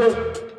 Go.